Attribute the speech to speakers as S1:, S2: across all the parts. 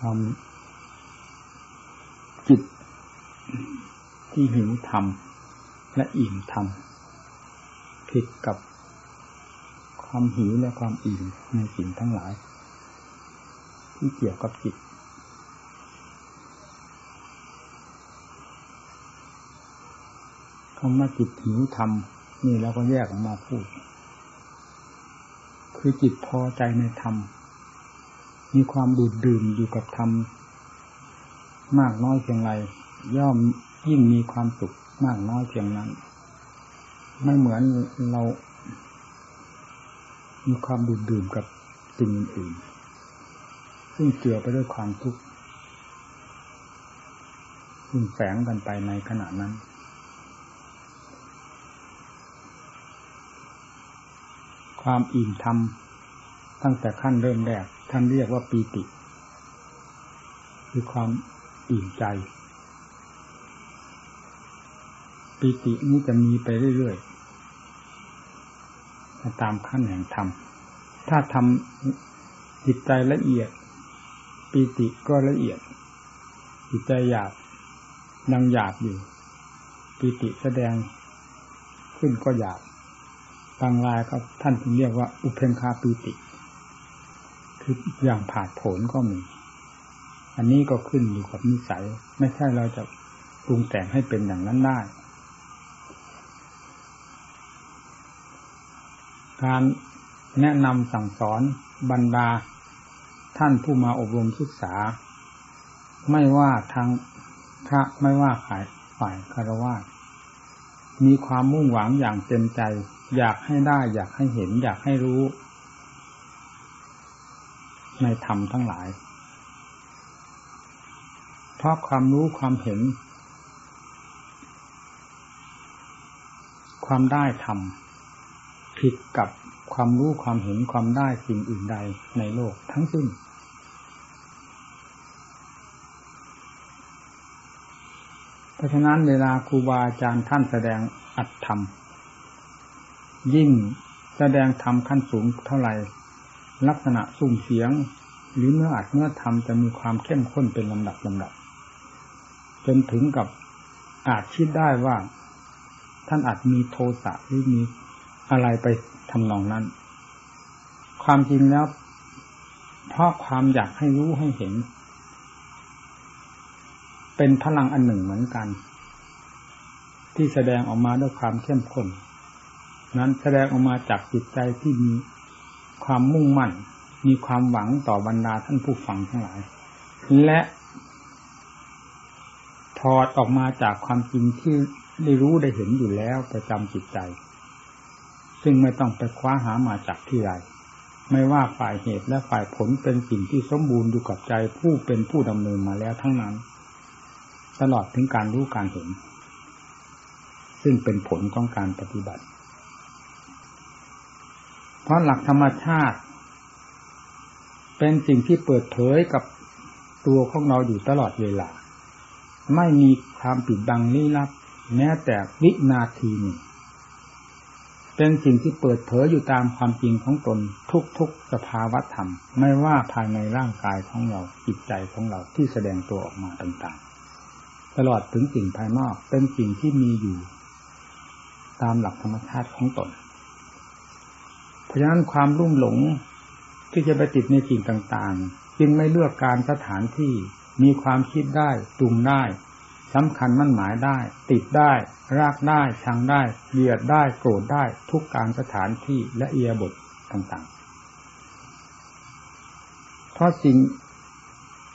S1: ความจิตที่หิวธรรม และอิ่มธรรมผิดกับความหิวและความอิ่มในสิ่งทั้งหลาย ที่เกี่ยวกับจิตคำว่าจิตหิวธรรมนี่เราก็แยกออกมาพูด คือจิตพอใจในธรรม มีความดูดดื่มอยู่กับธรรมมากน้อยเพียงไรย่อมยิ่งมีความสุขมากน้อยเพียงนั้น ไม่เหมือนเรา มีความดูดดื่มกับสิ่งอื่นซึ่งเจือไปด้วยความทุกข์ซึ่งแฝงกันไปในขณะนั้นความอิ่มทำ ตั้งแต่ขั้นเริ่มแรก ท่านเรียกว่าปีติ คือความอิ่มใจ ปีตินี้จะมีไปเรื่อยๆตามขั้นแห่งธรรมถ้าทำจิตใจละเอียด ปีติก็ละเอียด จิตใจหยาบยังหยาบอยู่ ปีติแสดงขึ้นก็หยาบบางรายก็ท่านเรียกว่า อุเพนคาปีติ คืออย่างผาดโผนก็มี อันนี้ก็ขึ้นอยู่กับนิสัย ไม่ใช่เราจะปรุงแต่งให้เป็นอย่างนั้นได้ การแนะนำสั่งสอนบรรดาท่านผู้มาอบรมศึกษา ไม่ว่าทางพระไม่ว่าฝ่ายฝ่ายคารวะมีความมุ่งหวังอย่างเต็มใจ อยากให้ได้ อยากให้เห็น อยากให้รู้ ในธรรมทั้งหลาย เพราะความรู้ความเห็น ความได้ธรรมผิดกับความรู้ความเห็นความได้สิ่งอื่นใดในโลกทั้งสิ้น เพราะฉะนั้นเวลาครูบาอาจารย์ท่านแสดงอัตธรรม ยิ่งแสดงธรรมขั้นสูงเท่าไหร่ ลักษณะสุ่มเสียง หรือเนื้ออัดเนื้อธรรมจะมีความเข้มข้นเป็นลำดับลำดับ จนถึงกับอาจคิดได้ว่า ท่านอาจมีโทสะหรือมีอะไรไปทำนองนั้น ความจริงแล้ว เพราะความอยากให้รู้ให้เห็น เป็นพลังอันหนึ่งเหมือนกัน ที่แสดงออกมาด้วยความเข้มข้นนั้นแสดงออกมาจากจิตใจที่มี ความมุ่งมั่น มีความหวังต่อบรรดาท่านผู้ฟังทั้งหลาย และถอดออกมาจากความจริงที่ได้รู้ได้เห็นอยู่แล้วประจำจิตใจ ซึ่งไม่ต้องไปคว้าหามาจากที่ใดไม่ว่าฝ่ายเหตุและฝ่ายผลเป็นสิ่งที่สมบูรณ์อยู่กับใจผู้เป็นผู้ดำเนินมาแล้วทั้งนั้น ตลอดถึงการรู้การเห็น ซึ่งเป็นผลของการปฏิบัติ ราะหลักธรรมชาติ เป็นสิ่งที่เปิดเผยกับตัวของเราอยู่ตลอดเวลา ไม่มีความปิดบังลี้ลับ แม้แต่วินาทีหนึ่งเป็นสิ่งที่เปิดเผยอยู่ตามความจริงของตนทุกๆสภาวะธรรม ไม่ว่าภายในร่างกายของเราจิตใจของเราที่แสดงตัวออกมาต่างๆ ตลอดถึงสิ่งภายนอกเป็นสิ่งที่มีอยู่ ตามหลักธรรมชาติของตน เพราะฉะนั้นความรุ่มหลงที่จะไปติดในสิ่งต่างๆ จึงไม่เลือกการสถานที่มีความคิดได้ตุงได้สำคัญมั่นหมายได้ ติดได้ รากได้ชังได้เบียดได้โกรธได้ทุกการสถานที่และเอียบทต่างๆ เพราะสิ่ง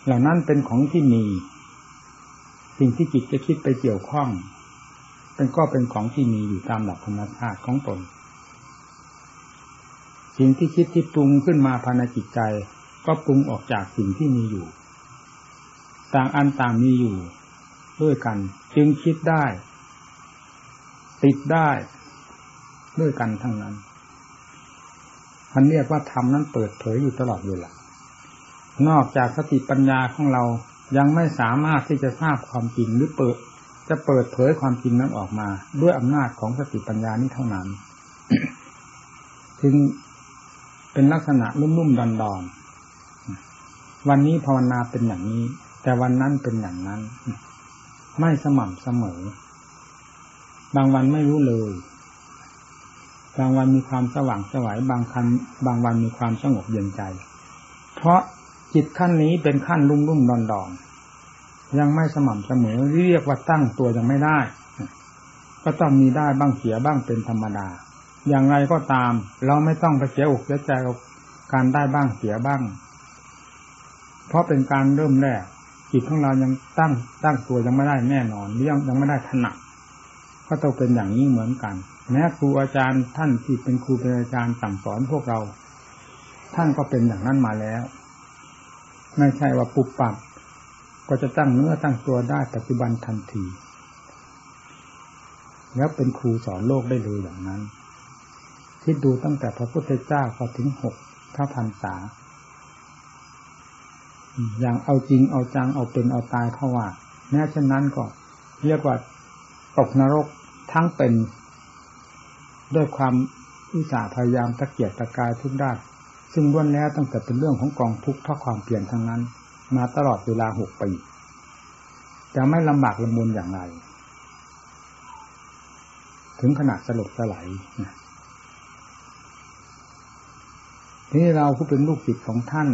S1: เหล่านั้นเป็นของที่มี สิ่งที่จิตจะคิดไปเกี่ยวข้อง เป็นก็เป็นของที่มีอยู่ตามหลักธรรมชาติของตน สิ่งที่คิดที่ปรุงขึ้นมาภายในจิตใจ ก็ปรุงออกจากสิ่งที่มีอยู่ ต่างอันต่างมีอยู่ ด้วยกัน จึงคิดได้ ติดได้ ด้วยกันทั้งนั้นมันเรียกว่าธรรมนั้นเปิดเผยอยู่ตลอดเวลานอกจากสติปัญญาของเรายังไม่สามารถที่จะทราบความจริงหรือเปิด จะเปิดเผยความจริงนั้นออกมา ด้วยอำนาจของสติปัญญานี้เท่านั้น จึง เป็นลักษณะนุ่มๆดอนๆวันนี้ภาวนาเป็นอย่างนี้ แต่วันนั้นเป็นอย่างนั้น ไม่สม่ำเสมอ บางวันไม่รู้เลย บางวันมีความสว่างสวายบางคันบางวันมีความสงบเย็นใจ เพราะจิตขั้นนี้เป็นขั้นรุ่มรุ่มดอนดอนยังไม่สม่ำเสมอเรียกว่าตั้งตัวยังไม่ได้ ก็ต้องมีได้บ้างเสียบ้างเป็นธรรมดา อย่างไรก็ตาม เราไม่ต้องไปเสียอกเสียใจกับการได้บ้างเสียบ้าง เพราะเป็นการเริ่มแรกจิตของเรายังตั้งตั้งตัวยังไม่ได้แน่นอนยังยังไม่ได้ถนัดก็ต้องเป็นอย่างนี้เหมือนกันแม้ครูอาจารย์ท่านที่เป็นครูเป็นอาจารย์สั่งสอนพวกเรา ท่านก็เป็นอย่างนั้นมาแล้ว ไม่ใช่ว่าปุบปับก็จะตั้งเนื้อตั้งตัวได้ปัจจุบันทันที แล้วเป็นครูสอนโลกได้เลยอย่างนั้น คิดดูตั้งแต่พระพุทธเจ้าพอถึงหกพระพันษา อย่างเอาจริงเอาจังเอาเป็นเอาตายเพราะว่าแม้เช่นนั้นก็เรียกว่าตกนรกทั้งเป็น ด้วยความอุตสาห์พยายามตะเกียกตะกายทุกด้านซึ่งล้วนแล้วตั้งแต่เป็นเรื่องของกองทุกข์เพราะความเปลี่ยนทั้งนั้น มาตลอดเวลาหกปีจะไม่ลำบากลำบนอย่างไร ถึงขนาดสลบสลาย ทีนี้เราผู้เป็นลูกศิษย์ของท่าน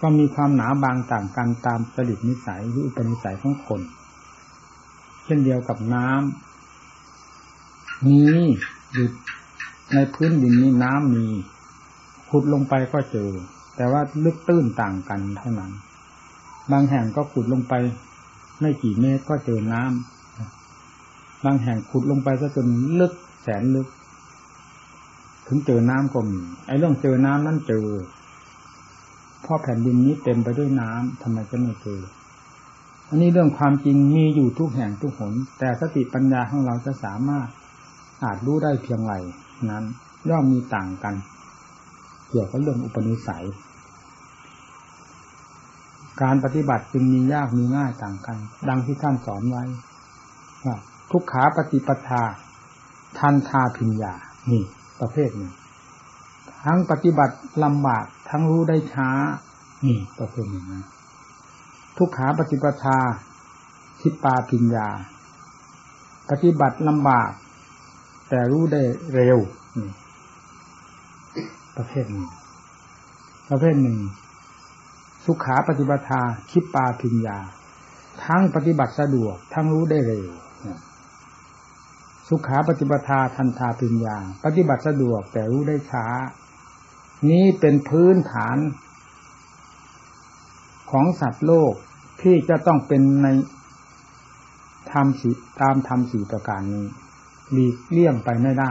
S1: ก็มีความหนาบางต่างกันตามสดิตนิสัยหรืออุปนิสัยของคน เช่นเดียวกับน้ำมีอยู่ในพื้นดินนี้น้ำมีขุดลงไปก็เจอ แต่ว่าลึกตื้นต่างกันเท่านั้น บางแห่งก็ขุดลงไป ไม่กี่เมตรก็เจอน้ำบางแห่งขุดลงไปซะจนลึกแสนลึก ถึงเจอน้ำก็มีไอ้เรื่องเจอน้ำนั่นเจอเพราะแผ่นดินนี้เต็มไปด้วยน้ำทำไมจะไม่เจออันนี้เรื่องความจริงมีอยู่ทุกแห่งทุกหน แต่สติปัญญาของเราจะสามารถอาจรู้ได้เพียงไรนั้นย่อมมีต่างกัน เกี่ยวกับเรื่องอุปนิสัย การปฏิบัติจึงมียากมีง่ายต่างกัน ดังที่ท่านสอนไว้ว่าทุกขาปฏิปทาทันทาพิญญานี่ ประเภทหนึ่งทั้งปฏิบัติลำบากทั้งรู้ได้ช้านี่ประเภทหนึ่งนะทุกขาปฏิปทาทิปาพิญญา ปฏิบัติลำบาก แต่รู้ได้เร็วนี่ประเภทหนึ่งประเภทหนึ่ง สุขาปฏิบัติคิปปาพิญญา ทั้งปฏิบัติสะดวก ทั้งรู้ได้เร็ว สุขาปฏิบัติทันทาพิญญา ปฏิบัติสะดวกแต่รู้ได้ช้า นี้เป็นพื้นฐานของสัตว์โลกที่จะต้องเป็นในธรรมสีตามธรรมสี่ประการนี้หลีกเลี่ยงไปไม่ได้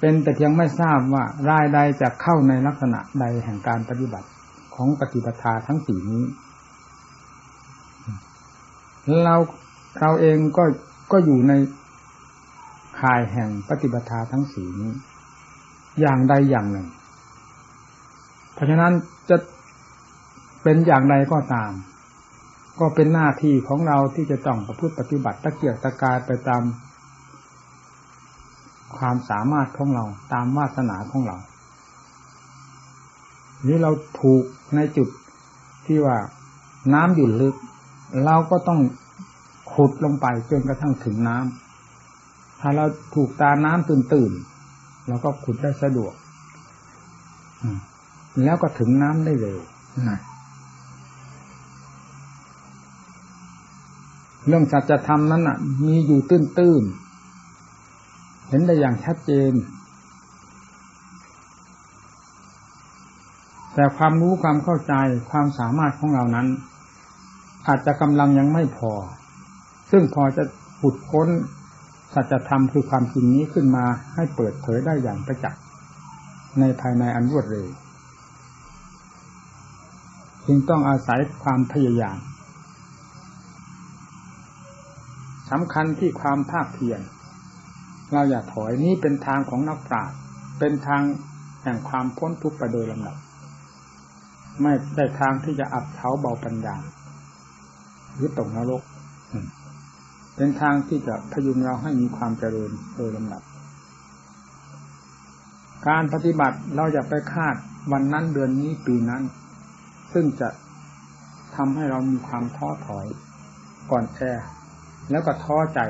S1: เป็นแต่เพียงไม่ทราบว่ารายใดจะเข้าในลักษณะใดแห่งการปฏิบัติของปฏิปทาทั้งสี่นี้ เราเราเองก็ ก็อยู่ในข่ายแห่งปฏิปทาทั้งสี่นี้ อย่างใดอย่างหนึ่ง เพราะฉะนั้นจะเป็นอย่างใดก็ตาม ก็เป็นหน้าที่ของเราที่จะต้องประพฤติปฏิบัติตะเกียกตะกายไปตาม ความสามารถของเราตามวาสนาของเรา นี่เราถูกในจุดที่ว่าน้ำอยู่ลึก เราก็ต้อง ขุดลงไปจนกระทั่งถึงน้ำถ้าเราถูกตาน้ำตื่นตื่นเราก็ขุดได้สะดวกแล้วก็ถึงน้ำได้เร็วเรื่องสัจธรรมนั้นอะ มีอยู่ตื้นตื้นเห็นได้อย่างชัดเจน แต่ความรู้ความเข้าใจความสามารถของเรานั้น อาจจะกำลังยังไม่พอ ซึ่งพอจะขุดค้นสัจธรรมคือความจริงนี้ขึ้นมาให้เปิดเผยได้อย่างประจักษ์ในภายในอันรวดเร็วจึงต้องอาศัยความพยายามสำคัญที่ความภาคเพียรเราอย่าถอยนี่เป็นทางของนักปราชญ์เป็นทางแห่งความพ้นทุกข์ไปโดยลำดับ ไม่ได้ทางที่จะอับเท้าเบาปัญญาหรือตกนรก เป็นทางที่จะพยุงเราให้มีความเจริญโดยลำดับ การปฏิบัติเราจะไปคาดวันนั้นเดือนนี้ปีนั้น ซึ่งจะทำให้เรามีความท้อถอยก่อนแอแล้วก็ท้อใจ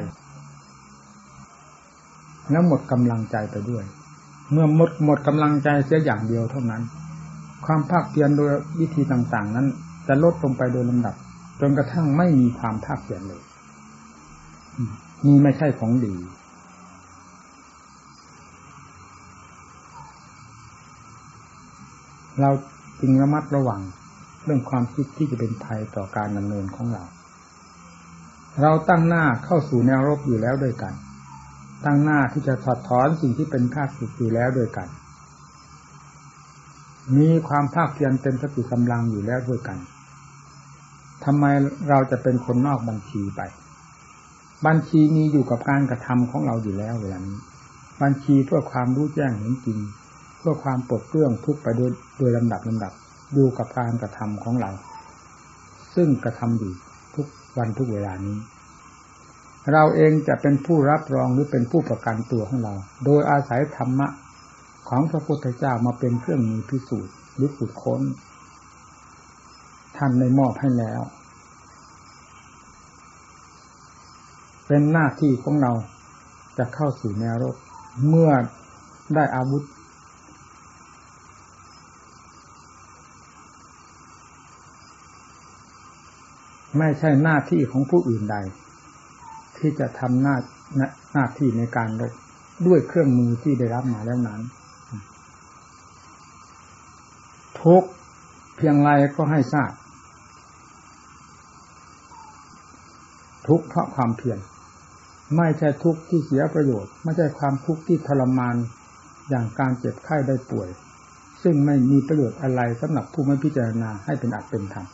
S1: แล้วหมดกำลังใจไปด้วย เมื่อหมดหมดกำลังใจเสียอย่างเดียวเท่านั้น ความภาคเพียรโดยวิธีต่างๆ นั้น จะลดลงไปโดยลำดับ จนกระทั่งไม่มีความภาคเพียรเลย นี่ไม่ใช่ของดี เราจึงระมัดระวังเรื่องความคิดที่จะเป็นภัยต่อการดำเนินของเรา เราตั้งหน้าเข้าสู่แนวรบอยู่แล้วด้วยกัน ตั้งหน้าที่จะถอดถอนสิ่งที่เป็นข้าศึกอยู่แล้วด้วยกัน มีความภาคเพียรเป็นสติกำลังอยู่แล้วด้วยกันทำไมเราจะเป็นคนนอกบัญชีไป บัญชีมีอยู่กับการกระทำของเราอยู่แล้วเวลานี้บัญชีเพื่อความรู้แจ้งเห็นจริง เพื่อความปลดเปลื้องทุกไปโดยโดยลำดับลำดับดูกับการกระทำของเรา ซึ่งกระทำอยู่ทุกวันทุกเวลานี้ เราเองจะเป็นผู้รับรองหรือเป็นผู้ประกันตัวของเรา โดยอาศัยธรรมะของพระพุทธเจ้ามาเป็นเครื่องมือพิสูจน์หรือขุดค้นท่านในมอบให้แล้ว เป็นหน้าที่ของเราจะเข้าสู่แนวรบเมื่อได้อาวุธ ไม่ใช่หน้าที่ของผู้อื่นใด ที่จะทำหน้าหน้าที่ในการรบด้วยเครื่องมือที่ได้รับมาแล้วนั้นทุกเพียงไรก็ให้ทราบทุกเพราะความเพียร ไม่ใช่ทุกข์ที่เสียประโยชน์ ไม่ใช่ความทุกข์ที่ทรมานอย่างการเจ็บไข้ได้ป่วย ซึ่งไม่มีประโยชน์อะไรสำหรับผู้ไม่พิจารณาให้เป็นอัตเป็นธรรม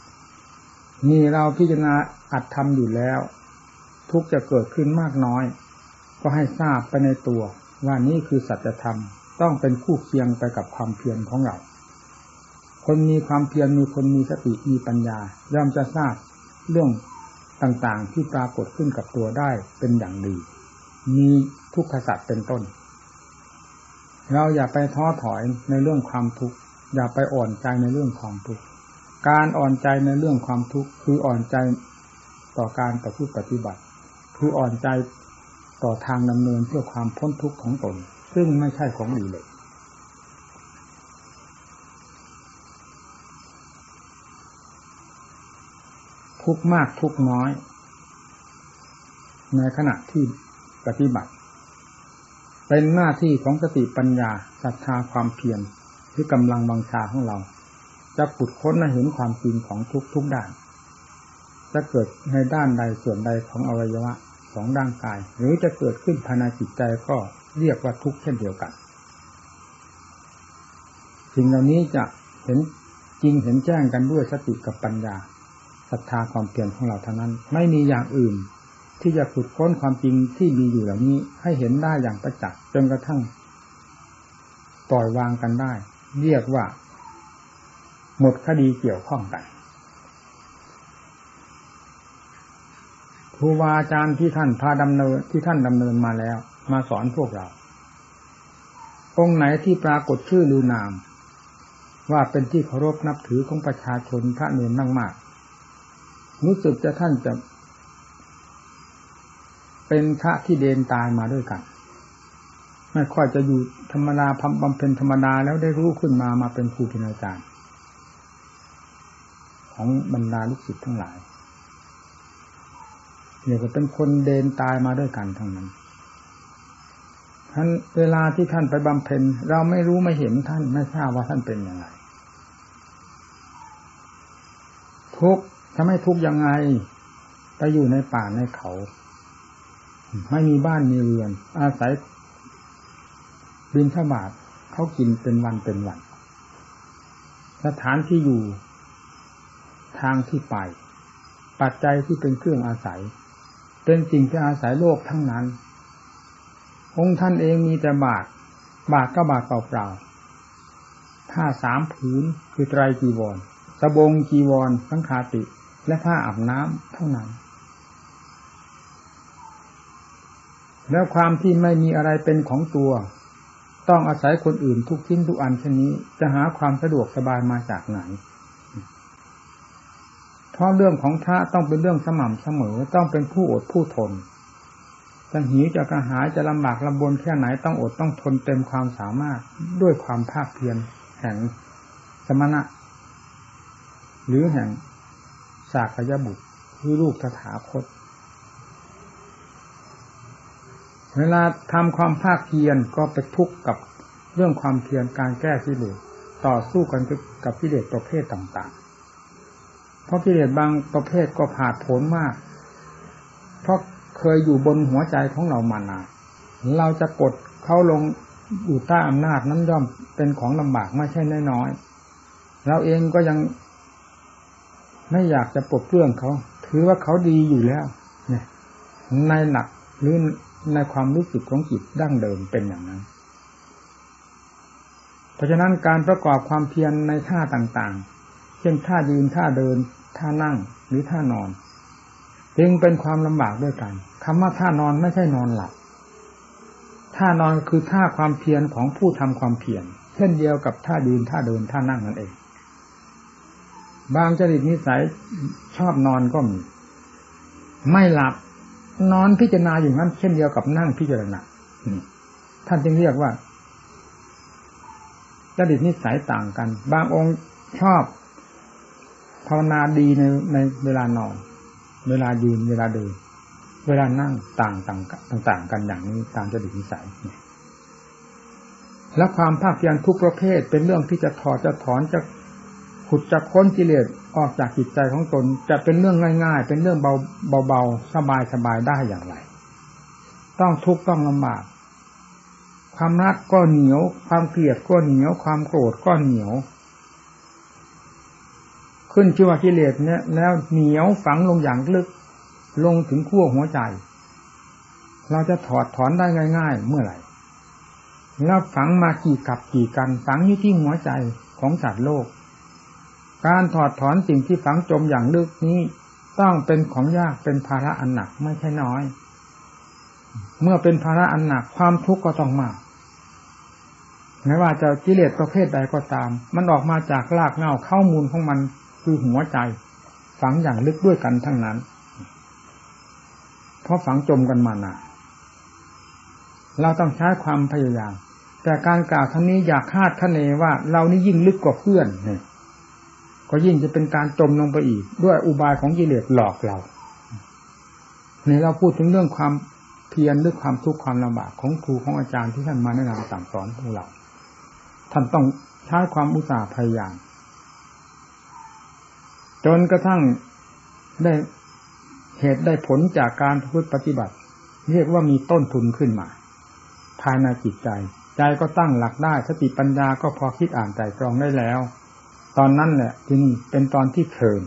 S1: มีเราพิจารณาอัดทำอยู่แล้ว ทุกจะเกิดขึ้นมากน้อย ก็ให้ทราบไปในตัว ว่านี่คือสัจธรรมต้องเป็นคู่เคียงไปกับความเพียรของเราคนมีความเพียรมีคนมีสติมีปัญญา ย่อมจะทราบเรื่อง ต่างๆ ที่ปรากฏขึ้นกับตัวได้เป็นอย่างดี มีทุกขสัตว์เป็นต้น เราอย่าไปท้อถอยในเรื่องความทุกข์อย่าไปอ่อนใจในเรื่องความทุกข์การอ่อนใจในเรื่องความทุกข์คืออ่อนใจต่อการต่อผู้ปฏิบัติ คืออ่อนใจต่อทางดำเนินเพื่อความพ้นทุกข์ของตน ซึ่งไม่ใช่ของดีเลย ทุกมากทุกน้อย ในขณะที่ปฏิบัติ เป็นหน้าที่ของสติปัญญาศรัทธาความเพียรที่กำลังบังชาของเรา จะขุดค้นและเห็นความจริงของทุกทุกด้าน จะเกิดในด้านใดส่วนใดของอวัยวะของร่างกาย หรือจะเกิดขึ้นภายในจิตใจก็เรียกว่าทุกเช่นเดียวกันสิ่งเหล่านี้จะเห็นจริงเห็นแจ้งกันด้วยสติกับปัญญา ศรัทธาความเปลี่ยนของเราเท่านั้น ไม่มีอย่างอื่น ที่จะขุดค้นความจริงที่มีอยู่เหล่านี้ ให้เห็นได้อย่างประจักษ์จนกระทั่งปล่อยวางกันได้ เรียกว่า หมดคดีเกี่ยวข้องกันครูบาอาจารย์ที่ท่านพาดำเนินที่ท่านดำเนินมาแล้ว มาสอนพวกเรา องค์ไหนที่ปรากฏชื่อลือนาม ว่าเป็นที่เคารพนับถือของประชาชนพระเนรนั่งมาก รู้สึกจะท่านจะ เป็นพระที่เดนตายมาด้วยกัน ไม่ค่อยจะอยู่ธรรมดาพบำเพ็ญธรรมดาแล้วได้รู้ขึ้นมามาเป็นครูเป็นอาจารย์ ของบรรดาลูกศิษย์ทั้งหลายเรียกว่าเป็นคนเดินตายมาด้วยกันทั้งนั้นท่านเวลาที่ท่านไปบำเพ็ญเราไม่รู้ไม่เห็นท่านไม่ทราบว่าท่านเป็นยังไงทุก ทำให้ทุกยังไงไปอยู่ในป่าในเขา ไม่มีบ้านมีเรือน อาศัยบินทบาทเขากินเป็นวันเป็นวัน สถานที่อยู่ ทางที่ไป ปัจจัยที่เป็นเครื่องอาศัย เป็นสิ่งที่อาศัยโลกทั้งนั้น องค์ท่านเองมีแต่บาท บาทก็บาทเปล่าๆผ้าสามผืนคือไตรจีวรสบงจีวรสังคาติ และผ้าอาบน้ำเท่านั้น แล้วความที่ไม่มีอะไรเป็นของตัว ต้องอาศัยคนอื่นทุกทิ้นทุกอันเช่นนี้ จะหาความสะดวกสบายมาจากไหนเพราะเรื่องของพระต้องเป็นเรื่องสม่ำเสมอต้องเป็นผู้อดผู้ทนจะหิวจะกระหายจะลำบากลำบนแค่ไหนต้องอดต้องทนเต็มความสามารถด้วยความภาคเพียรแห่งสมณะ หรือแห่ง สากยบุตรคือลูกตถาคต เวลาทำความภาคเพียรก็ไปทุกข์กับเรื่องความเพียรการแก้กิเลสต่อสู้กันกับกิเลสประเภทต่าง ๆ เพราะกิเลสบางประเภทก็ผาดโผนมาก เพราะเคยอยู่บนหัวใจของเรามานานเราจะกดเขาลงอยู่ใต้อำนาจนั้นย่อมเป็นของลำบากไม่ใช่น้อยๆเราเองก็ยัง ไม่อยากจะปลดเปลื้องเขา ถือว่าเขาดีอยู่แล้วเนี่ยในหนักหรือในความรู้สึกของจิตดั้งเดิมเป็นอย่างนั้น เพราะฉะนั้นการประกอบความเพียรในท่าต่างๆ เช่นท่ายืนท่าเดิน ท่านั่งหรือท่านอน จึงเป็นความลำบากด้วยกันคำว่าท่านอนไม่ใช่นอนหลับท่านอนคือท่าความเพียรของผู้ทำความเพียรเช่นเดียวกับท่ายืนท่าเดินท่านั่งนั่นเอง บางจริตนิสัยชอบนอนก็มี ไม่หลับนอนพิจารณาอยู่นั้นเช่นเดียวกับนั่งพิจารณาท่านจึงเรียกว่าจริตนิสัยต่างกัน บางองค์ชอบภาวนาดีในในเวลานอน เวลายืนเวลาเดิน เวลานั่งต่างต่างต่างกันอย่างนี้ตามจดิตนิสัยและความภาคเพียรทุกประเภทเป็นเรื่องที่จะถอดจะถอนจะ ขุดจะค้นกิเลสออกจากจิตใจของตนจะเป็นเรื่องง่าย ๆ เป็นเรื่องเบาเบาๆสบายสบายได้อย่างไร ต้องทุกข์ต้องลำบาก ความรักก็เหนียว ความเกลียดก็เหนียว ความโกรธก็เหนียว ขึ้นชื่อว่ากิเลสเนี่ย แล้วเหนียวฝังลงอย่างลึก ลงถึงขั้วหัวใจ เราจะถอดถอนได้ง่าย ๆ เมื่อไหร่แล้วฝังมากี่กับกี่กันฝังอยู่ที่หัวใจของสัตว์โลก การถอดถอนสิ่งที่ฝังจมอย่างลึกนี้ ต้องเป็นของยากเป็นภาระอันหนักไม่ใช่น้อย เมื่อเป็นภาระอันหนักความทุกข์ก็ต้องมาไม่ว่าจะกิเลสประเภทใดก็ตาม มันออกมาจากรากเหง้าข้ามูลของมันคือหัวใจ ฝังอย่างลึกด้วยกันทั้งนั้น เพราะฝังจมกันมานานเราต้องใช้ความพยายาม แต่การกล่าวท่านนี้อยากคาดคะเนว่า เรานี่ยิ่งลึกกว่าเพื่อนเนี่ย ก็ยิ่งจะเป็นการจมลงไปอีก ด้วยอุบายของกิเลสหลอกเราในเราพูดถึงเรื่องความเพียรหรือความทุกข์ความลำบากของครูของอาจารย์ที่ท่านมาแนะนำสั่งสอนพวกเราท่านต้องใช้ความอุตสาห์พยายามจนกระทั่งได้เหตุได้ผลจากการพูดปฏิบัติ เรียกว่ามีต้นทุนขึ้นมา ภายในจิตใจ ใจก็ตั้งหลักได้สติปัญญาก็พอคิดอ่านใจตรองได้แล้ว ตอนนั้นแหละจึงเป็นตอนที่เทิน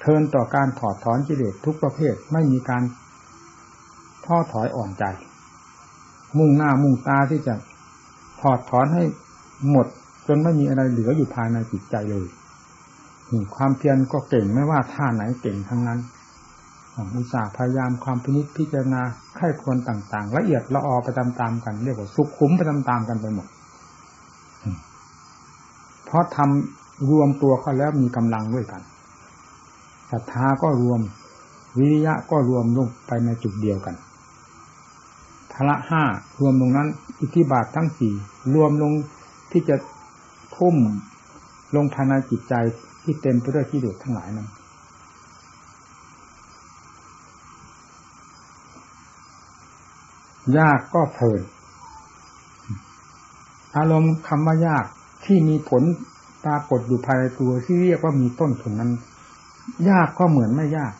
S1: เทินต่อการถอดถอนกิเลสทุกประเภทไม่มีการท้อถอยอ่อนใจ มุ่งหน้ามุ่งตาที่จะถอดถอนให้หมด จนไม่มีอะไรเหลืออยู่ภายในจิตใจเลยความเพียรก็เก่งไม่ว่าท่าไหนเก่งทั้งนั้นอุตสาห์พยายามความพินิจพิจารณาไข้ควรต่าง ๆ ละเอียดละออไปตามๆกันเรียกว่าสุขุมไปตามๆกันไปหมด ราะทำรวมตัวเขาแล้วมีกำลังด้วยกันศรัทธาก็รวม วิริยะก็รวมลงไปในจุดเดียวกันพละห้ารวมตรงนั้น อิทธิบาททั้งสี่รวมลงที่จะทุ่มลงภายในจิตใจที่เต็มไปด้วยที่เดือดทั้งหลายนั้นยากก็เพลินอารมณ์คำว่ายาก ที่มีผลปรากฏอยู่ภายในตัวที่เรียกว่ามีต้นทุนนั้น ยากก็เหมือนไม่ยาก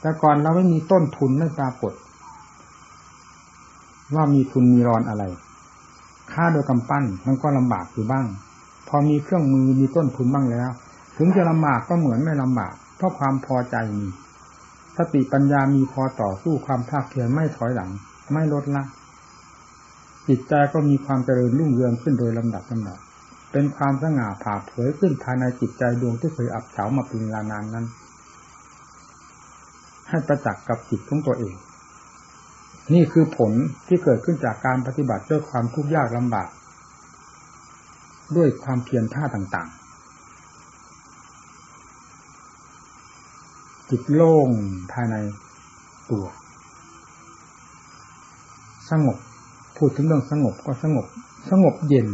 S1: แต่ก่อนเราไม่มีต้นทุนไม่ปรากฏ ว่ามีทุนมีรอนอะไร ค่าโดยกำปั้นมันก็ลำบากอยู่บ้าง พอมีเครื่องมือมีต้นทุนบ้างแล้ว ถึงจะลำบากก็เหมือนไม่ลำบากเพราะความพอใจมีสติปัญญามีพอต่อสู้ความภาคเพียรไม่ถอยหลัง ไม่ลดละจิตใจก็มีความเจริญรุ่งเรืองขึ้นโดยลำดับลำดับ เป็นความสง่าผ่าเผยขึ้นภายในจิตใจดวงที่เคยอับเฉามาเป็นเวลานานนั้น ให้ประจักษ์กับจิตของตัวเอง นี่คือผลที่เกิดขึ้นจากการปฏิบัติด้วยความทุกข์ยากลำบาก ด้วยความเพียรท่าต่างๆ จิตโล่งภายในตัว สงบพูดถึงเรื่องสงบก็สงบ สงบเย็น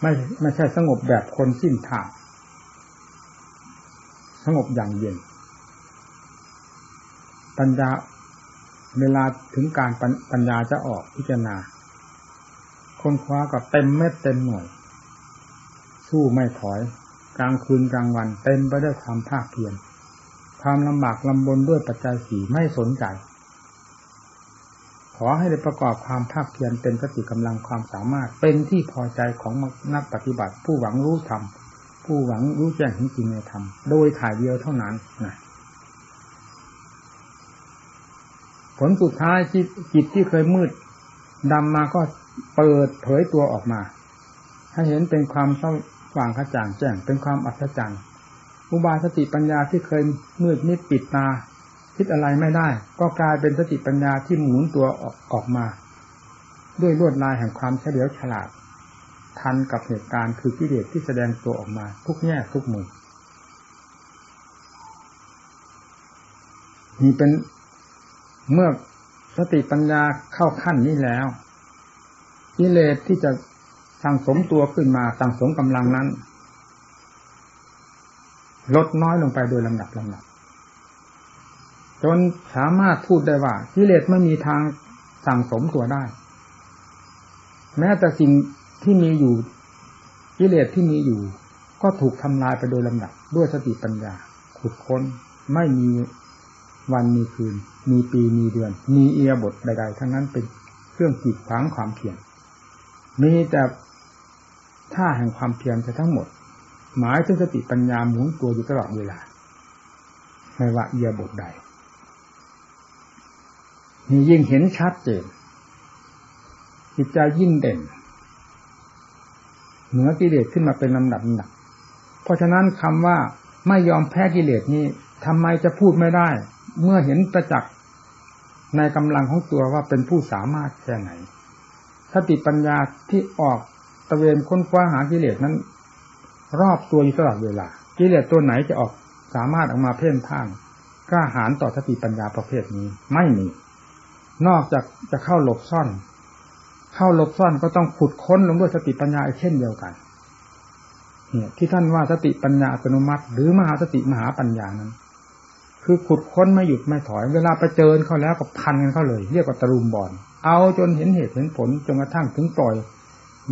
S1: ไม่ไม่ใช่สงบแบบคนสิ้นท่าสงบอย่างเย็น ปัญญาเวลาถึงการปัญญาจะออกพิจารณาคนคว้ากับเต็มเม็ดเต็มหน่วย สู้ไม่ถอย กลางคืนกลางวันเต็มไปด้วยความภาคเพียรความลำบากลำบนด้วยปัจจัยสี่ไม่สนใจ อให้ได้ประกอบความภาคเพียรเป็นสติกำลังความสามารถ เป็นที่พอใจของนักปฏิบัติ ผู้หวังรู้ธรรมผู้หวังรู้แจ้งจริงในธรรมโดยถ่ายเดียวเท่านั้นนะผลสุดท้ายจิตจิตที่เคยมืดดำมาก็เปิดเผยตัวออกมาให้เห็นเป็นความสว่างกระจ่างแจ้งเป็นความอัศจรรย์อุบาสติปัญญาที่เคยมืดมิดปิดตา คิดอะไรไม่ได้ ก็กลายเป็นสติปัญญาที่หมุนตัวออกออกมา ด้วยลวดลายแห่งความเฉลียวฉลาด ทันกับเหตุการณ์คือกิเลสที่แสดงตัวออกมา ทุกแง่ทุกมุมนี่เป็นเมื่อสติปัญญาเข้าขั้นนี้แล้วกิเลสที่จะสั่งสมตัวขึ้นมาสั่งสมกำลังนั้น ลดน้อยลงไปโดยลำดับลำดับ จนสามารถพูดได้ว่ากิเลสไม่มีทางสั่งสมตัวได้ แม้แต่สิ่งที่มีอยู่กิเลสที่มีอยู่ ก็ถูกทำลายไปโดยลำดับด้วยสติปัญญา ขุดค้นไม่มีวันมีคืน มีปีมีเดือน มีเอียบทใดๆทั้งนั้นเป็นเครื่องกีดขวางความเพียรมีแต่ท่าแห่งความเพียรจะทั้งหมด หมายถึงสติปัญญาหมุนตัวอยู่ตลอดเวลาไม่ว่าเอียบทใด นี่ยิ่งเห็นชัดเจนจิตใจยิ่งเด่น เหนือกิเลสขึ้นมาเป็นลำดับหนัก เพราะฉะนั้นคำว่าไม่ยอมแพ้กิเลสนี้ทำไมจะพูดไม่ได้ เมื่อเห็นประจักษ์ในกำลังของตัวว่าเป็นผู้สามารถแค่ไหนสติปัญญาที่ออกตะเวนค้นคว้าหากิเลสนั้น รอบตัวอยู่ตลอดเวลา กิเลสตัวไหนจะออกสามารถออกมาเพ่นพ่านกล้าหาญต่อสติปัญญาประเภทนี้ไม่มี นอกจากจะเข้าหลบซ่อน เข้าหลบซ่อนก็ต้องขุดค้นลงด้วยสติปัญญาเช่นเดียวกันเนี่ยที่ท่านว่าสติปัญญาอัตโนมัติ หรือมหาสติมหาปัญญานั้น คือขุดค้นไม่หยุดไม่ถอย เวลาไปเจอเข้าแล้วก็พันกันเข้าเลย เรียกว่าตะลุมบอลเอาจนเห็นเหตุเห็นผลจนกระทั่งถึงปล่อย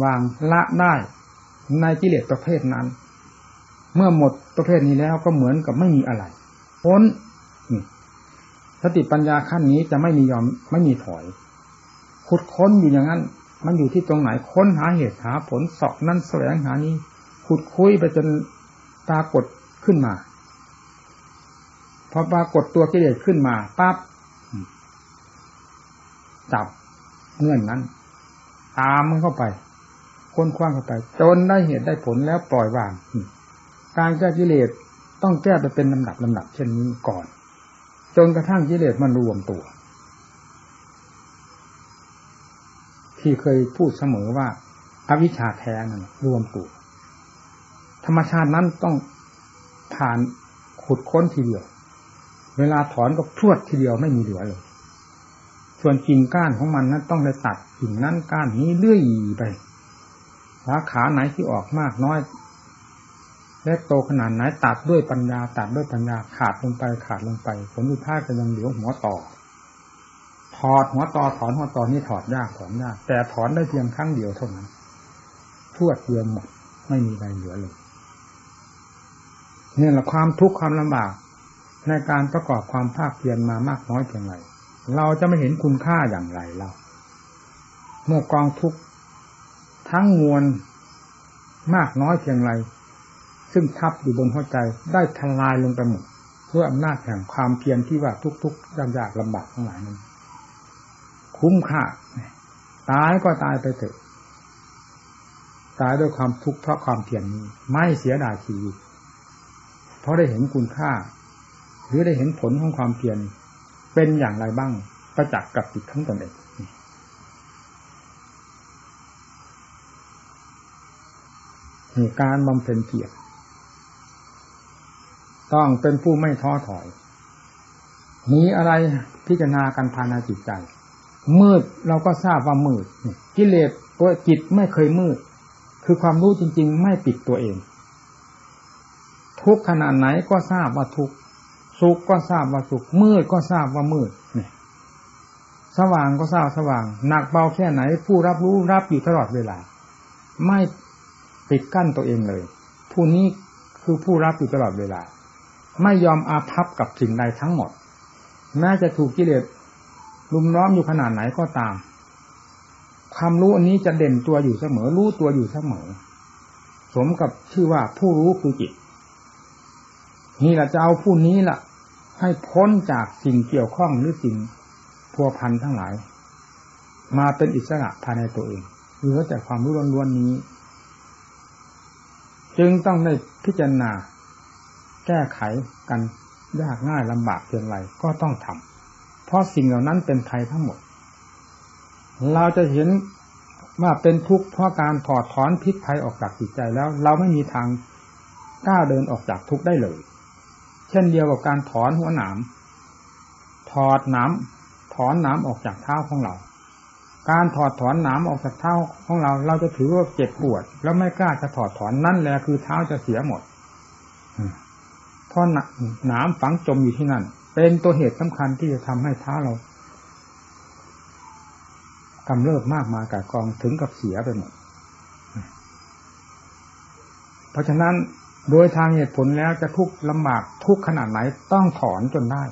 S1: วางละได้ในกิเลสประเภทนั้น เมื่อหมดประเภทนี้แล้วก็เหมือนกับไม่มีอะไรพ้น สติปัญญาขั้นนี้จะไม่มียอมไม่มีถอยขุดค้นอยู่อย่างนั้น มันอยู่ที่ตรงไหนค้นหาเหตุหาผลสอบนั่นแสวงหานี้ขุดคุยไปจนปรากฏขึ้นมา พอปรากฏตัวกิเลสขึ้นมาปั๊บจับเงื่อนนั้น ตามมันเข้าไป ค้นคว้างเข้าไป จนได้เหตุได้ผลแล้วปล่อยวาง การแก้กิเลสต้องแก้ไปเป็นลำดับลำดับเช่นนี้ก่อน จนกระทั่งกิเลสมันรวมตัว ที่เคยพูดเสมอว่าอวิชชาแท้นั่นรวมตัว ธรรมชาตินั้นต้องผ่านขุดค้นทีเดียว เวลาถอนก็พรวดทีเดียวไม่มีเหลือเลย ส่วนกิ่งก้านของมันนั้นต้องเลยตัดกิ่งนั้นก้านนี้เลื่อยไปสาขาไหนที่ออกมากน้อย ล็กโตขนาดไหนตัดด้วยปัญญาตัดด้วยปัญญาขาดลงไปขาดลงไป ผลสุดท้ายก็ยังเหลือหัวต่อ ถอดหัวต่อถอนหัวต่อนี่ถอดยากถอนยาก แต่ถอนได้เพียงครั้งเดียวเท่านั้นทวดเดียวหมดไม่มีอะไรเหลือเลยเนี่ยแหละความทุกข์ความลำบาก ในการประกอบความภาคเพียรมามากน้อยเพียงไรเราจะไม่เห็นคุณค่าอย่างไรเราเมื่อกองทุกทั้งมวลมากน้อยเพียงไร ซึ่งทับอยู่บนหัวใจได้ทลายลงไปหมดเพื่ออำนาจแห่งความเพียรที่ว่าทุกๆยากยากลำบากทั้งหลายนั้น คุ้มค่าตายก็ตายไปเถอะตายด้วยความทุกข์เพราะความเพียรนี้ ไม่เสียดายชีวิตเพราะได้เห็นคุณค่า หรือได้เห็นผลของความเพียรเป็นอย่างไรบ้างประจักษ์กับจิตของตนเองการบำเพ็ญเพียร ต้องเป็นผู้ไม่ท้อถอย มีอะไรพิจารณากันภายในจิตใจ มืดเราก็ทราบว่ามืดกิเลสตัวจิตไม่เคยมืด คือความรู้จริง ๆ ไม่ปิดตัวเอง ทุกขนาดไหนก็ทราบว่าทุกสุขก็ทราบว่าสุขมืดก็ทราบว่ามืดเนี่ยสว่างก็ทราบสว่าง หนักเบาแค่ไหน ผู้รับรู้รับอยู่ตลอดเวลา ไม่ปิดกั้นตัวเองเลย ผู้นี้คือผู้รับอยู่ตลอดเวลา ไม่ยอมอาภัพกับสิ่งใดทั้งหมดแม้จะถูกกิเลสลุมล้อมอยู่ขนาดไหนก็ตาม ความรู้อันนี้จะเด่นตัวอยู่เสมอ รู้ตัวอยู่เสมอ สมกับชื่อว่าผู้รู้คือจิต นี่แหละจะเอาผู้นี้ล่ะ ให้พ้นจากสิ่งเกี่ยวข้องหรือสิ่งพัวพันทั้งหลาย มาเป็นอิสระภายในตัวเองเหลือแต่ความรู้ล้วนๆนี้ จึงต้องได้พิจารณา แก้ไขกันยากง่ายลำบากเพียงไรก็ต้องทำเพราะสิ่งเหล่านั้นเป็นภัยทั้งหมด เราจะเห็นว่าเป็นทุกข์เพราะการถอดถอนพิษภัยออกจากจิตใจแล้ว เราไม่มีทางกล้าเดินออกจากทุกข์ได้เลย เช่นเดียวกับการถอนหัวหนามถอดน้ำถอนน้ำออกจากเท้าของเรา การถอดถอนหนามออกจากเท้าของเรา เราจะถือว่าเจ็บปวด แล้วไม่กล้าจะถอดถอนนั่นแหละคือเท้าจะเสียหมด เพราะหนามฝังจมอยู่ที่นั่น เป็นตัวเหตุสำคัญที่จะทำให้เท้าเรากำเริบมากมายกายกองถึงกับเสียไปหมด เพราะฉะนั้นโดยทางเหตุผลแล้วจะทุกข์ลำบากทุกขนาดไหนต้องถอนจนได้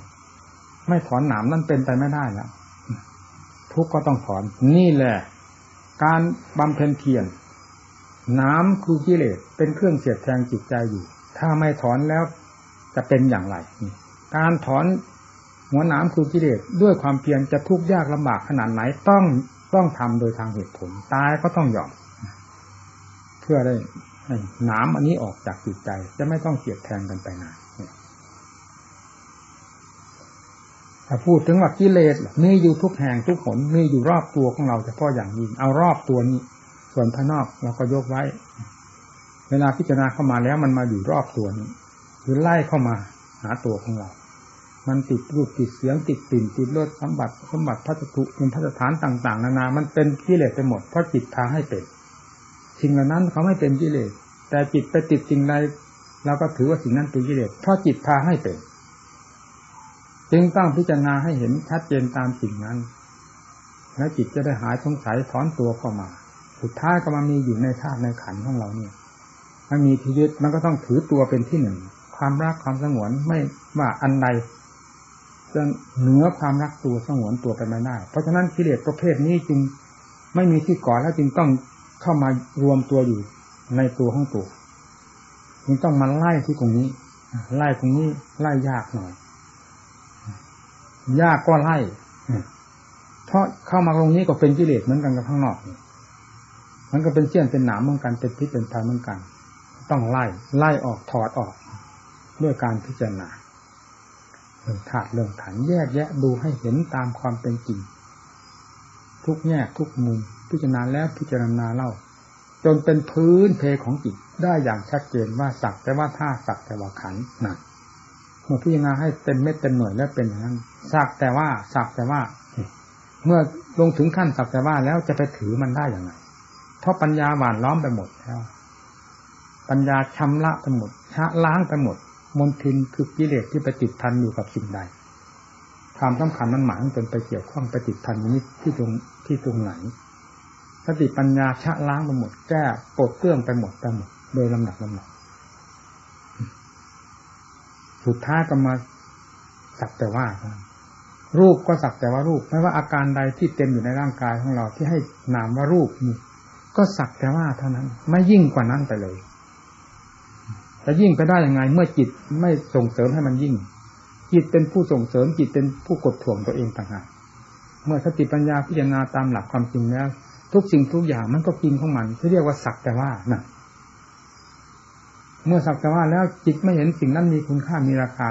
S1: ไม่ถอนหนามนั่นเป็นไปไม่ได้แล้วทุกข์ก็ต้องถอน นี่แหละ การบำเพ็ญเพียรน้ำคือกิเลสเป็นเครื่องเสียดแทงจิตใจอยู่ ถ้าไม่ถอนแล้ว จะเป็นอย่างไร การถอนหัวน้ำคือกิเลสด้วยความเพียรจะทุกข์ยากลำบากขนาดไหนต้องต้องทำโดยทางเหตุผล ตายก็ต้องยอม เพื่อได้น้ำอันนี้ออกจากจิตใจ จะไม่ต้องเสียดแทงกันไปนานถ้าพูดถึงว่ากิเลสมีอยู่ทุกแห่งทุกผลมีอยู่รอบตัวของเราเฉพาะอย่างยิ่งเอารอบตัวนี้ ส่วนภายนอกเราก็ยกไว้ เวลาพิจารณาเข้ามาแล้วมันมาอยู่รอบตัวนี้ คือไล่เข้ามาหาตัวของเรา มันติดรูปติดเสียงติดกลิ่นติดรสสมบัติสมบัติพัสดุเป็นพัสถานต่าง ๆ นานา มันเป็นกิเลสไปหมดเพราะจิตพาให้เป็นสิ่งเหล่านั้นเขาไม่เป็นกิเลสแต่จิตไปติดสิ่งใดเราก็ถือว่าสิ่งนั้นเป็นกิเลสเพราะจิตพาให้เป็นจึงต้องพิจารณาให้เห็นชัดเจนตามสิ่งนั้น แล้วจิตจะได้หายสงสัยถอนตัวเข้ามา สุดท้ายก็มามีอยู่ในธาตุในขันของเราเนี่ยมันมีที่ยึดมันก็ต้องถือตัวเป็นที่หนึ่ง ความรักความสงวนไม่ว่าอันใดจะเหนือความรักตัวสงวนตัวไปไม่ได้ เพราะฉะนั้นกิเลสประเภทนี้จึงไม่มีที่ก่อแล้วจึงต้องเข้ามารวมตัวอยู่ในตัวของตัวจึงต้องมาไล่ที่ตรงนี้ไล่ตรงนี้ไล่ยากหน่อย ยากก็ไล่เพราะเข้ามาตรงนี้ก็เป็นกิเลสเหมือนกันกับข้างนอก มันก็เป็นเสี้ยนเป็นหนามเหมือนกันเป็นพิษเป็นภัยเหมือนกัน ต้องไล่ไล่ออกถอดออก ด้วยการพิจารณาเรื่องธาตุเรื่องขันแยกแยะดูให้เห็นตามความเป็นจริง ทุกแง่ทุกมุมพิจารณาแล้วพิจารณาเล่า จนเป็นพื้นเพของจิตได้อย่างชัดเจนว่าสักแต่ว่าธาตุสักแต่ว่าขันนั่นเมื่อพิจารณาให้เต็มเม็ดเต็มหน่วยแล้วเป็นอย่างนั้นสักแต่ว่าสักแต่ว่า เมื่อลงถึงขั้นสักแต่ว่าแล้วจะไปถือมันได้อย่างไรเพราะปัญญาหวานล้อมไปหมดแล้วปัญญาชำระไปหมดชะล้างไปหมด มนทินคือกิเลสที่ไปติดพันอยู่กับสิ่งใด ความสำคัญนั้นหมายเป็นไปเกี่ยวข้องไปติดพันนี้ที่ตรงที่ตรงไหนสติปัญญาชะล้างไปหมดแก้ปลดเครื่องไปหมดไปหมดโดยลำดับลำดับสุดท้ายก็มาสักแต่ว่า รูปก็สักแต่ว่ารูปไม่ว่าอาการใดที่เต็มอยู่ในร่างกายของเราที่ให้นามว่ารูปนี่ก็สักแต่ว่าเท่านั้น ไม่ยิ่งกว่านั้นไปเลย จะยิ่งไปได้ยังไง เมื่อจิตไม่ส่งเสริมให้มันยิ่ง จิตเป็นผู้ส่งเสริมจิตเป็นผู้กดถ่วงตัวเองต่างหากเมื่อสติปัญญาพิจารณาตามหลักความจริงแล้ว ทุกสิ่งทุกอย่างมันก็กินของมันที่เรียกว่าสักแต่ว่านะเมื่อสักแต่ว่าแล้วจิตไม่เห็นสิ่งนั้นมีคุณค่ามีราคา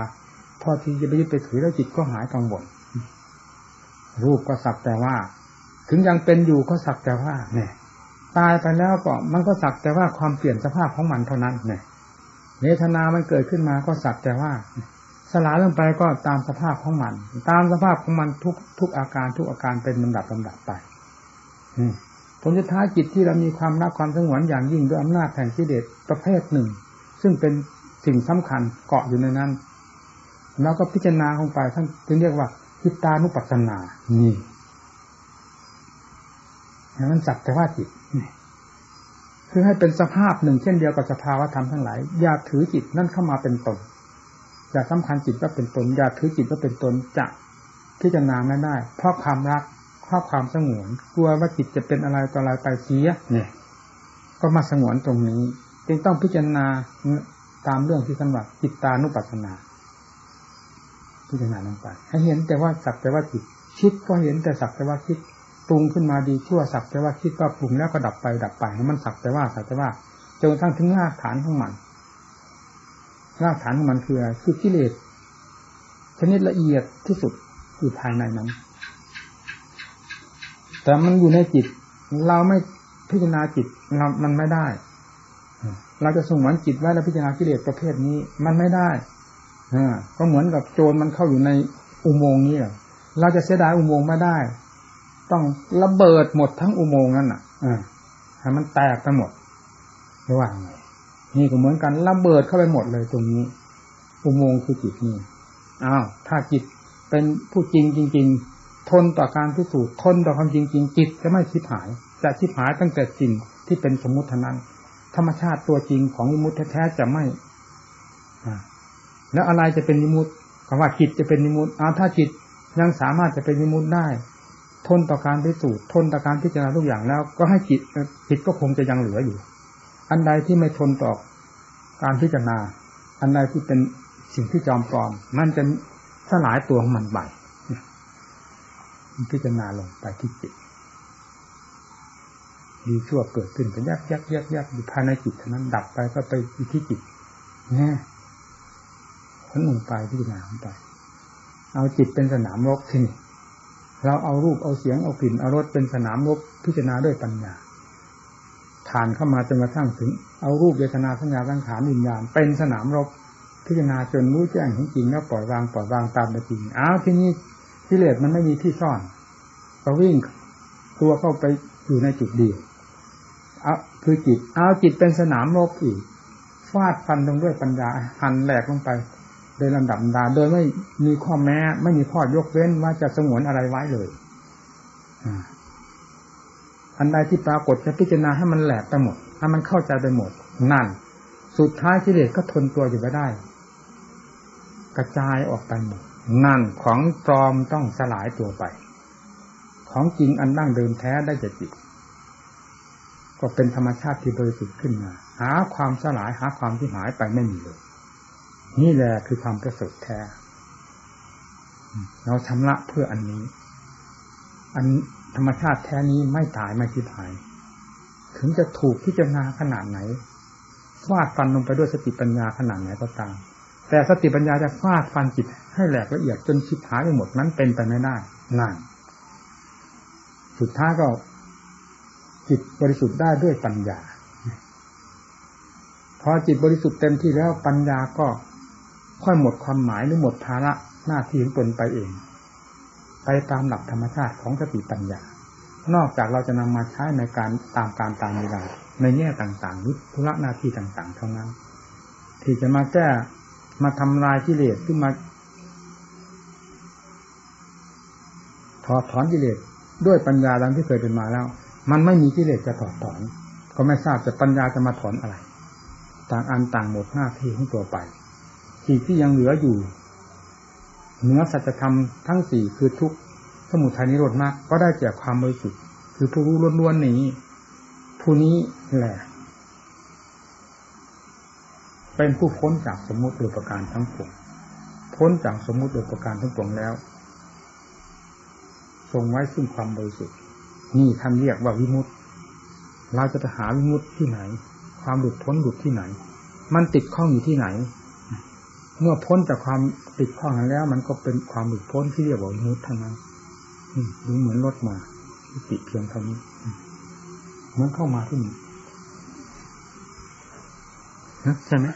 S1: พอที่จะไปยึดไปถือแล้วจิตก็หายกังวลรูปก็สักแต่ว่า ถึงยังเป็นอยู่ก็สักแต่ว่าเนี่ยตายไปแล้วก็มันก็สักแต่ว่าความเปลี่ยนสภาพของมันเท่านั้นเนี่ย เวทนามันเกิดขึ้นมาก็สักแต่ว่า สลายลงไปก็ตามสภาพของมัน ตามสภาพของมันทุกทุกอาการทุกอาการเป็นลำดับลำดับไปผลสุดท้ายจิตที่เรามีความรักความสงวนอย่างยิ่งด้วยอำนาจแห่งกิเลสประเภทหนึ่ง ซึ่งเป็นสิ่งสำคัญเกาะอยู่ในนั้น แล้วก็พิจารณาลงไปท่านจึงเรียกว่าจิตานุปัสสนา นี่นั้นสักแต่ว่าจิตนี่ คือให้เป็นสภาพหนึ่งเช่นเดียวกับสภาวะธรรมทั้งหลาย อย่าถือจิตนั่นเข้ามาเป็นตน อย่าสำคัญจิตว่าเป็นตน อย่าถือจิตว่าเป็นตนจะพิจารณาไม่ได้ เพราะความรักเพราะความสงวน กลัวว่าจิตจะเป็นอะไรต่ออะไรไปเสียเนี่ย ก็มาสงวนตรงนี้ จึงต้องพิจารณาตามเรื่องที่สำหรับจิตตานุปัสสนา พิจารณาลงไปให้เห็นแต่ว่าสักแต่ว่าจิตคิดก็เห็นแต่สักแต่ว่าคิด ปรุงขึ้นมาดีชั่วสักแต่ว่าคิดว่าปรุงแล้วก็ดับไปดับไปมันสักแต่ว่าสักแต่ว่าจนกระทั่งถึงรากฐานของมันรากฐานของมันคืออะไรคือกิเลสชนิดละเอียดที่สุดอยู่ภายในนั้น แต่มันอยู่ในจิต เราไม่พิจารณาจิตเรามันไม่ได้ เราจะส่งหวนจิตไว้แล้วพิจารณากิเลสประเภทนี้มันไม่ได้ก็เหมือนกับโจรมันเข้าอยู่ในอุโมงค์นี้เราจะเสียดายอุโมงค์ไม่ได้ ต้องระเบิดหมดทั้งอุโมงค์นั่นอะอ่าให้มันแตกไปหมดระหว่างไงนี่ก็เหมือนกันระเบิดเข้าไปหมดเลยตรงนี้ อุโมงค์คือจิตนี่อ้าวถ้าจิตเป็นผู้จริงจริง ๆ ทนต่อการพิสูจน์ทนต่อความจริงจริงจิตจะไม่ชิบหาย จะชิบหายตั้งแต่สิ่งที่เป็นสมมุตินั้น ธรรมชาติตัวจริงของมิมุติแท้ๆจะไม่แล้วอะไรจะเป็นมิมุติคำว่าจิตจะเป็นมิมุติอ้าวถ้าจิตยังสามารถจะเป็นมิมุติได้ ทนต่อการพิสูจน์ทนต่อการพิจารณาทุกอย่างแล้ว ก็ให้จิตจิตก็คงจะยังเหลืออยู่ อันใดที่ไม่ทนต่อการพิจารณา อันใดที่เป็นสิ่งที่จอมปลอม มันจะสลายตัวของมันไปพิจารณาลงไปที่จิตดีชั่วเกิดขึ้นเป็นยักยักยักยักอยู่ภายในจิตเท่านั้นดับไปก็ไปอีที่จิตแน่พ้นลงไปพิจารณาไป เอาจิตเป็นสนามรบที่นี่ เราเอารูปเอาเสียงเอากลิ่นเอารสเป็นสนามรบพิจารณาด้วยปัญญาผ่านเข้ามาจนกระทั่งถึง เอารูปเวทนาสัญญาสังขารวิญญาณเป็นสนามรบพิจารณาจนรู้แจ้งของจริงแล้วปล่อยวางปล่อยวางตามไปจริงอ้าวที่นี้กิเลสมันไม่มีที่ซ่อนก็วิ่งตัวเข้าไปอยู่ในจุดเดียวเอาคือจิตเอาจิตเป็นสนามรบอีกฟาดฟันลงด้วยปัญญาหันแหลกลงไป โดยลำดับดา โดยไม่มีข้อแม้ ไม่มีข้อยกเว้นว่าจะสงวนอะไรไว้เลยอันใดที่ปรากฏจะพิจารณาให้มันแหลกไปหมดให้มันเข้าใจไปหมด นั่น สุดท้ายที่เลสก็ทนตัวอยู่ไม่ได้ กระจายออกไปหมดนั่นของปลอมต้องสลายตัวไป ของจริงอันดั้งเดิมแท้ได้จะจิตก็เป็นธรรมชาติที่บริสุทธิ์ขึ้นมา หาความสลายหาความที่หายไปไม่มีเลย นี่แหละคือความประเสริฐแท้ เราชำระเพื่ออันนี้ อันธรรมชาติแท้นี้ไม่ตายไม่ทิพาย ถึงจะถูกพิจารณาขนาดไหนฟาดฟันลงไปด้วยสติปัญญาขนาดไหนก็ตาม แต่สติปัญญาจะฟาดฟันจิตให้แหลกละเอียดจนชิบหายไปหมดนั้นเป็นไปไม่ได้นั่นสุดท้ายก็จิตบริสุทธิ์ได้ด้วยปัญญา พอจิตบริสุทธิ์เต็มที่แล้วปัญญาก็ ค่อยหมดความหมายหรือหมดภาระหน้าที่ของตนไปเอง ไปตามหลักธรรมชาติของสติปัญญา นอกจากเราจะนำมาใช้ในการตามการตามเวลาในแง่ต่างๆนิธุระหน้าที่ต่างๆ เท่านั้น ที่จะมาแก้มาทำลายกิเลสขึ้นมาถอดถอนกิเลสด้วยปัญญาดังที่เคยเป็นมาแล้ว มันไม่มีกิเลสจะถอดถอน ก็ไม่ทราบจะปัญญาจะมาถอนอะไร ต่างอันต่างหมดหน้าที่ของตัวไป สิ่งที่ยังเหลืออยู่เหนือสัจธรรมทั้งสี่คือทุกสมุทัยนิโรธมาก ก็ได้แก่ความบริสุทธิ์คือผู้รู้ล้วนๆนี้ ผู้นี้แหละ เป็นผู้พ้นจากสมมติโดยประการทั้งปวงพ้นจากสมมติโดยประการทั้งปวงแล้ว ทรงไว้ซึ่งความบริสุทธิ์นี่ท่านเรียกว่าวิมุตติเราจะหาวิมุตติที่ไหน ความหลุดพ้นหลุดที่ไหน มันติดข้องอยู่ที่ไหน เมื่อพ้นจากความติดข้องแล้ว มันก็เป็นความหลุดพ้นที่เรียกว่ามุดทางนั้นดูเหมือนรถมาที่ติเพียงเท่านี้มันเข้ามาที่นี่นะใช่ไหม